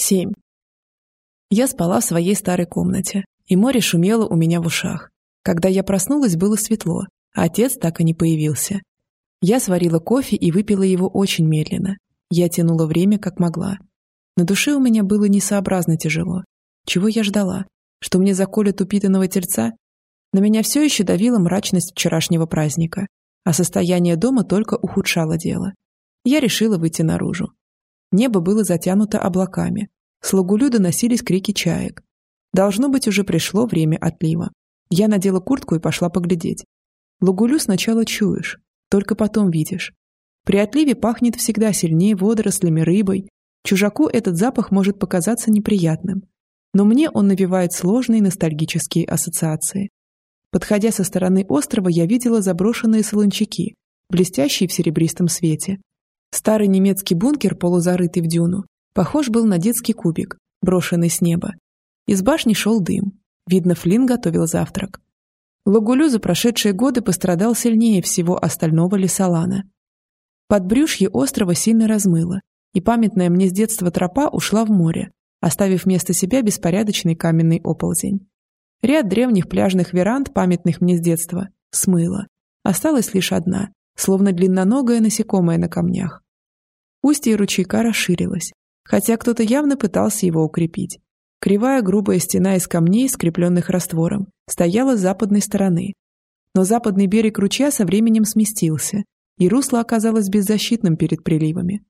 7. Я спала в своей старой комнате, и море шумело у меня в ушах. Когда я проснулась, было светло, а отец так и не появился. Я сварила кофе и выпила его очень медленно. Я тянула время, как могла. На душе у меня было несообразно тяжело. Чего я ждала? Что мне заколят упитанного тельца? На меня все еще давила мрачность вчерашнего праздника, а состояние дома только ухудшало дело. Я решила выйти наружу. Небо было затянуто облаками. С лагулю доносились крики чаек. Должно быть, уже пришло время отлива. Я надела куртку и пошла поглядеть. Лагулю сначала чуешь, только потом видишь. При отливе пахнет всегда сильнее водорослями, рыбой. Чужаку этот запах может показаться неприятным. Но мне он навевает сложные ностальгические ассоциации. Подходя со стороны острова, я видела заброшенные солончаки, блестящие в серебристом свете. Старый немецкий бункер, полузарытый в дюну, похож был на детский кубик, брошенный с неба. Из башни шел дым. Видно, Флинн готовил завтрак. Лагулю за прошедшие годы пострадал сильнее всего остального лесолана. Подбрюшье острова сильно размыло, и памятная мне с детства тропа ушла в море, оставив вместо себя беспорядочный каменный оползень. Ряд древних пляжных веранд, памятных мне с детства, смыло. Осталась лишь одна, словно длинноногое насекомое на камнях. Устье ручейка расширилось, хотя кто-то явно пытался его укрепить. Кривая грубая стена из камней, скрепленных раствором, стояла с западной стороны. Но западный берег ручья со временем сместился, и русло оказалось беззащитным перед приливами.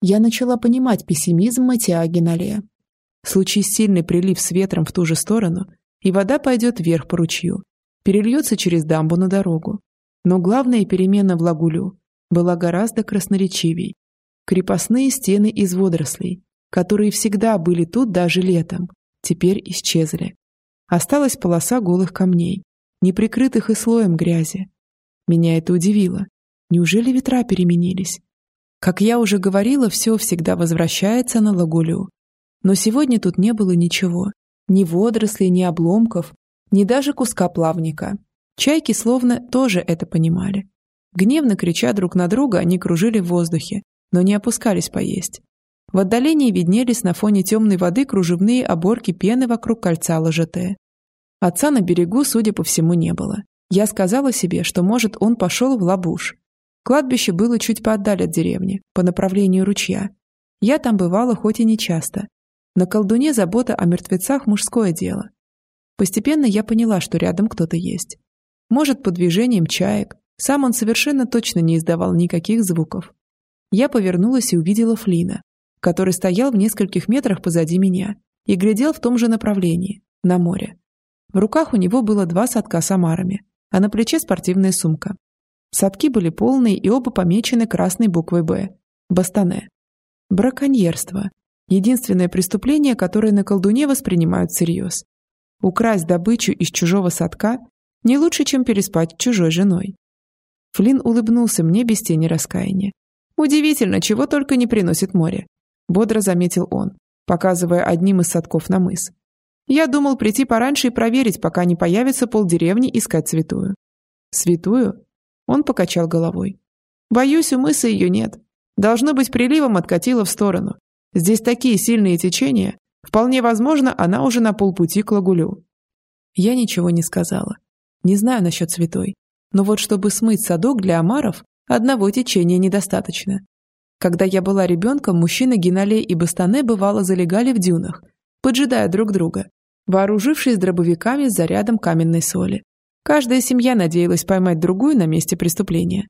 Я начала понимать пессимизм Матиа Генале. Случись сильный прилив с ветром в ту же сторону, и вода пойдет вверх по ручью, перельется через дамбу на дорогу, но главная перемена в Лагулю была гораздо красноречивей. Крепостные стены из водорослей, которые всегда были тут даже летом, теперь исчезли. Осталась полоса голых камней, не прикрытых и слоем грязи. Меня это удивило. Неужели ветра переменились? Как я уже говорила, все всегда возвращается на Лагулю. Но сегодня тут не было ничего. Ни водорослей, ни обломков, ни даже куска плавника. Чайки словно тоже это понимали. Гневно крича друг на друга, они кружили в воздухе, но не опускались поесть. В отдалении виднелись на фоне темной воды кружевные оборки пены вокруг кольца ложете. Отца на берегу, судя по всему, не было. Я сказала себе, что, может, он пошел в Лабуш. Кладбище было чуть поотдаль от деревни, по направлению ручья. Я там бывала хоть и не часто. На колдуне забота о мертвецах – мужское дело. Постепенно я поняла, что рядом кто-то есть. Может, под движением чаек. Сам он совершенно точно не издавал никаких звуков. Я повернулась и увидела Флина, который стоял в нескольких метрах позади меня и глядел в том же направлении, на море. В руках у него было два садка с омарами, а на плече спортивная сумка. Садки были полные и оба помечены красной буквой «Б» – «Бастане». Браконьерство – единственное преступление, которое на колдуне воспринимают всерьез. Украсть добычу из чужого садка не лучше, чем переспать с чужой женой. Флинн улыбнулся мне без тени раскаяния. «Удивительно, чего только не приносит море», — бодро заметил он, показывая одним из садков на мыс. «Я думал прийти пораньше и проверить, пока не появится полдеревни искать святую». «Святую?» Он покачал головой. «Боюсь, у мыса ее нет. Должно быть, приливом откатила в сторону. Здесь такие сильные течения. Вполне возможно, она уже на полпути к лагулю». Я ничего не сказала. Не знаю насчет святой. Но вот чтобы смыть садок для омаров, одного течения недостаточно. Когда я была ребенком, мужчины Геналей и Бастане бывало залегали в дюнах, поджидая друг друга, вооружившись дробовиками с зарядом каменной соли. Каждая семья надеялась поймать другую на месте преступления.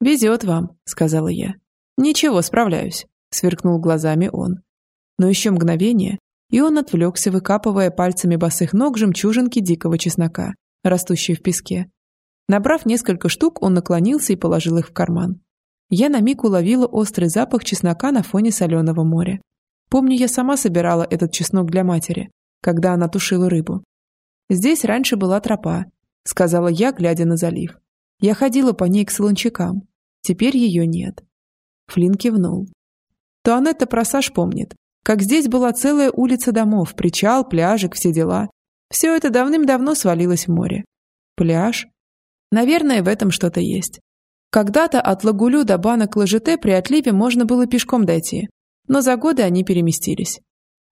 «Везет вам», — сказала я. «Ничего, справляюсь», — сверкнул глазами он. Но еще мгновение, и он отвлекся, выкапывая пальцами босых ног жемчужинки дикого чеснока растущие в песке. Набрав несколько штук, он наклонился и положил их в карман. Я на миг уловила острый запах чеснока на фоне соленого моря. Помню, я сама собирала этот чеснок для матери, когда она тушила рыбу. «Здесь раньше была тропа», — сказала я, глядя на залив. Я ходила по ней к солончакам. Теперь ее нет. Флинн кивнул. Туанетта про Саш помнит, как здесь была целая улица домов, причал, пляжик, все дела. Все это давным-давно свалилось в море. Пляж? Наверное, в этом что-то есть. Когда-то от Лагулю до банок Ложете при отливе можно было пешком дойти, но за годы они переместились.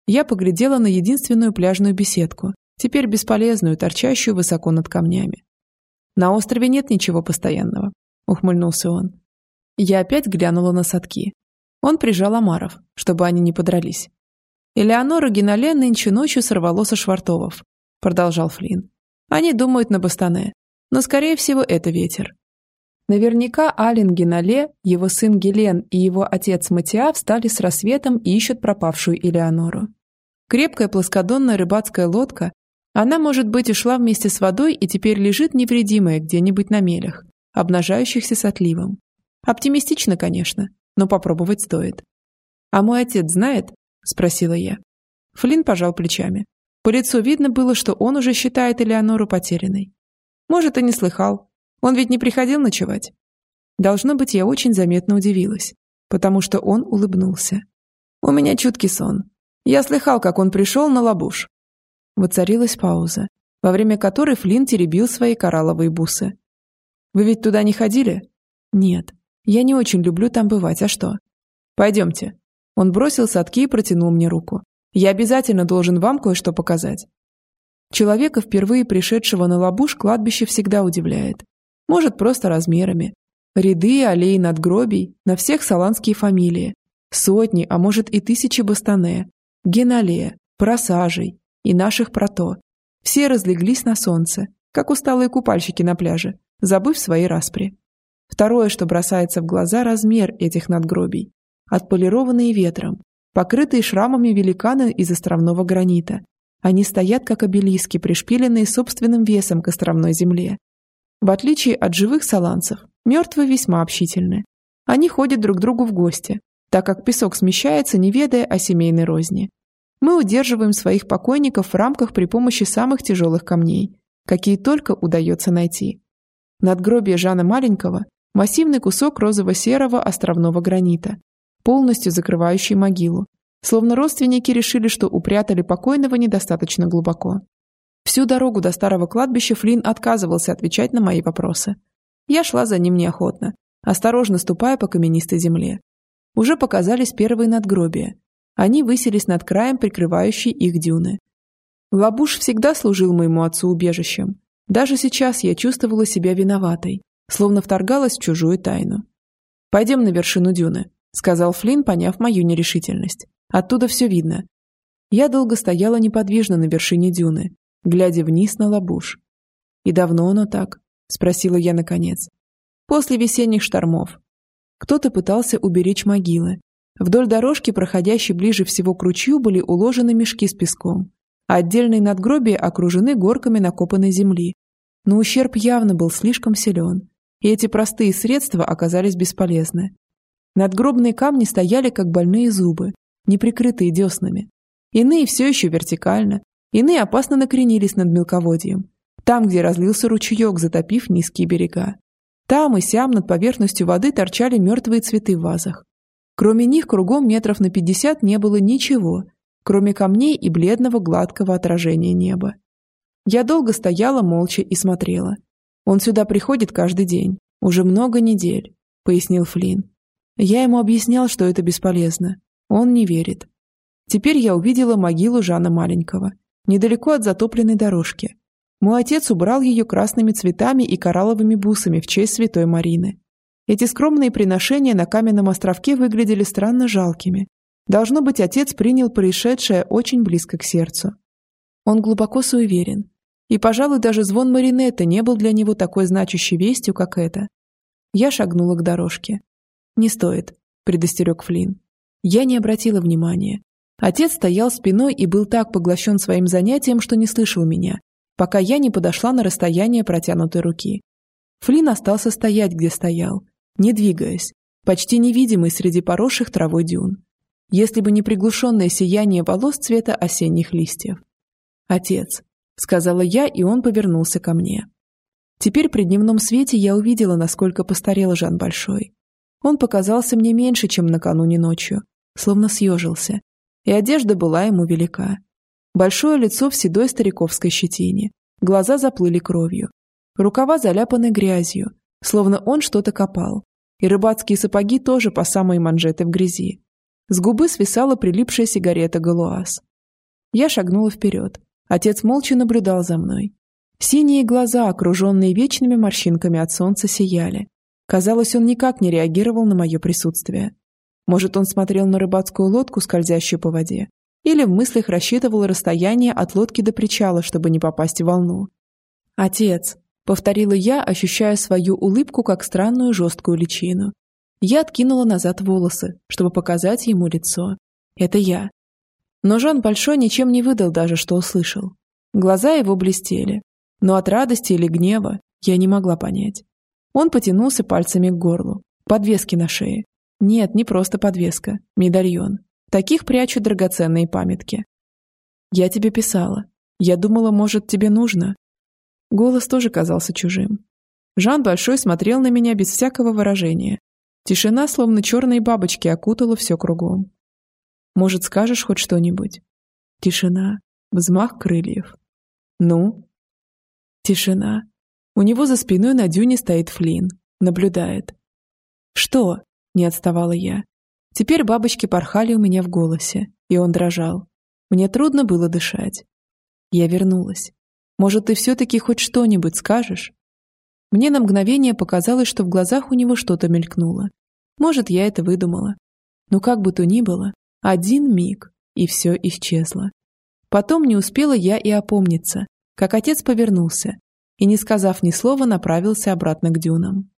Я поглядела на единственную пляжную беседку, теперь бесполезную, торчащую высоко над камнями. «На острове нет ничего постоянного», — ухмыльнулся он. Я опять глянула на садки. Он прижал омаров, чтобы они не подрались. «Элеонора Генале нынче ночью сорвало со швартовов», — продолжал Флинн. «Они думают на Бастане, но, скорее всего, это ветер. Наверняка Ален Генале, его сын Гелен и его отец Матиа встали с рассветом и ищут пропавшую Элеонору. Крепкая плоскодонная рыбацкая лодка, она, может быть, ушла вместе с водой и теперь лежит невредимая где-нибудь на мелях, обнажающихся с отливом. Оптимистично, конечно, но попробовать стоит. «А мой отец знает?» – спросила я. Флинн пожал плечами. По лицу видно было, что он уже считает Элеонору потерянной. Может, и не слыхал, он ведь не приходил ночевать. Должно быть, я очень заметно удивилась, потому что он улыбнулся. У меня чуткий сон. Я слыхал, как он пришел на лабуш. Воцарилась пауза, во время которой Флинн теребил свои коралловые бусы. «Вы ведь туда не ходили?» «Нет. Я не очень люблю там бывать, а что?» «Пойдемте». Он бросил садки и протянул мне руку. «Я обязательно должен вам кое-что показать». Человека, впервые пришедшего на лабуш, кладбище всегда удивляет. Может, просто размерами. Ряды аллей надгробий, на всех саланские фамилии. Сотни, а может и тысячи бастане. Геналея, просажей и наших прото. Все разлеглись на солнце, как усталые купальщики на пляже, забыв свои распри. Второе, что бросается в глаза, размер этих надгробий. Отполированные ветром, покрытые шрамами великаны из островного гранита. Они стоят, как обелиски, пришпиленные собственным весом к островной земле. В отличие от живых саланцев, мертвые весьма общительны. Они ходят друг к другу в гости, так как песок смещается, не ведая о семейной розни. Мы удерживаем своих покойников в рамках при помощи самых тяжелых камней, какие только удается найти. Надгробие Жана Маленького – массивный кусок розово-серого островного гранита, полностью закрывающий могилу, словно родственники решили, что упрятали покойного недостаточно глубоко. Всю дорогу до старого кладбища Флинн отказывался отвечать на мои вопросы. Я шла за ним неохотно, осторожно ступая по каменистой земле. Уже показались первые надгробия. Они высились над краем, прикрывающей их дюны. Лабуш всегда служил моему отцу убежищем. Даже сейчас я чувствовала себя виноватой, словно вторгалась в чужую тайну. «Пойдем на вершину дюны», — сказал Флинн, поняв мою нерешительность. «Оттуда все видно». Я долго стояла неподвижно на вершине дюны, глядя вниз на лабуш. «И давно оно так?» – спросила я наконец. «После весенних штормов. Кто-то пытался уберечь могилы. Вдоль дорожки, проходящей ближе всего к ручью, были уложены мешки с песком, а отдельные надгробия окружены горками накопанной земли. Но ущерб явно был слишком силен, и эти простые средства оказались бесполезны. Надгробные камни стояли, как больные зубы, не прикрытые деснами. Иные все еще вертикально, Иные опасно накренились над мелководьем, там, где разлился ручеек, затопив низкие берега. Там и сям над поверхностью воды торчали мертвые цветы в вазах. Кроме них кругом метров на пятьдесят не было ничего, кроме камней и бледного гладкого отражения неба. Я долго стояла молча и смотрела. «Он сюда приходит каждый день, уже много недель», — пояснил Флинн. Я ему объяснял, что это бесполезно. Он не верит. Теперь я увидела могилу Жана Маленького недалеко от затопленной дорожки. Мой отец убрал ее красными цветами и коралловыми бусами в честь святой Марины. Эти скромные приношения на каменном островке выглядели странно жалкими. Должно быть, отец принял происшедшее очень близко к сердцу. Он глубоко суеверен. И, пожалуй, даже звон Маринетты не был для него такой значащей вестью, как это. Я шагнула к дорожке. «Не стоит», — предостерег Флинн. Я не обратила внимания. Отец стоял спиной и был так поглощен своим занятием, что не слышал меня, пока я не подошла на расстояние протянутой руки. Флинн остался стоять, где стоял, не двигаясь, почти невидимый среди поросших травой дюн. Если бы не приглушенное сияние волос цвета осенних листьев. «Отец», — сказала я, и он повернулся ко мне. Теперь при дневном свете я увидела, насколько постарел Жан Большой. Он показался мне меньше, чем накануне ночью, словно съежился, и одежда была ему велика. Большое лицо в седой стариковской щетине, глаза заплыли кровью, рукава заляпаны грязью, словно он что-то копал, и рыбацкие сапоги тоже по самой манжеты в грязи. С губы свисала прилипшая сигарета галуаз. Я шагнула вперед. Отец молча наблюдал за мной. Синие глаза, окруженные вечными морщинками от солнца, сияли. Казалось, он никак не реагировал на мое присутствие. Может, он смотрел на рыбацкую лодку, скользящую по воде, или в мыслях рассчитывал расстояние от лодки до причала, чтобы не попасть в волну. «Отец», — повторила я, ощущая свою улыбку как странную жесткую личину. Я откинула назад волосы, чтобы показать ему лицо. «Это я». Но Жан Большой ничем не выдал даже, что услышал. Глаза его блестели, но от радости или гнева я не могла понять. Он потянулся пальцами к горлу, подвески на шее. Нет, не просто подвеска, медальон. Таких прячут драгоценные памятки. Я тебе писала. Я думала, может, тебе нужно. Голос тоже казался чужим. Жан Большой смотрел на меня без всякого выражения. Тишина, словно черные бабочки, окутала все кругом. Может, скажешь хоть что-нибудь? Тишина. Взмах крыльев. Ну? Тишина. У него за спиной на дюне стоит Флин. Наблюдает. «Что?» – не отставала я. Теперь бабочки порхали у меня в голосе, и он дрожал. Мне трудно было дышать. Я вернулась. Может, ты все-таки хоть что-нибудь скажешь? Мне на мгновение показалось, что в глазах у него что-то мелькнуло. Может, я это выдумала. Но как бы то ни было, один миг, и все исчезло. Потом не успела я и опомниться, как отец повернулся и, не сказав ни слова, направился обратно к дюнам.